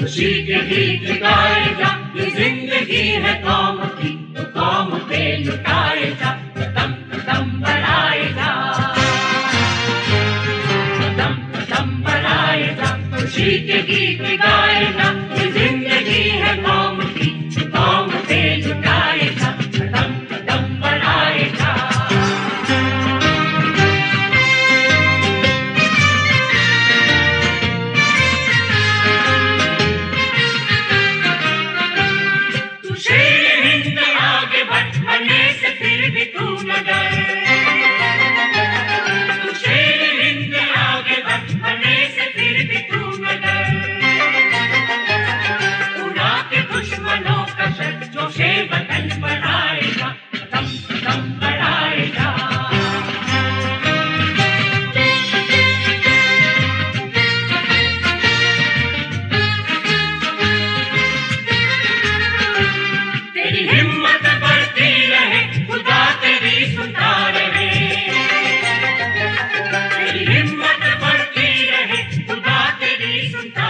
खुशी के गीत गाएगा ये ज़िंदगी है कौम की तो कौम पे लुटाएगा कदम कदम बढ़ाएगा कदम कदम बढ़ाएगा खुशी के गीत दुश्मनों का सर जो शे वतन बढ़ाएगा कदम कदम बढ़ाएगा तेरी हिम्मत बढ़ती रहे, खुदा तेरी सुनता हिम्मत बढ़ती रहे, खुदा तेरी सुनता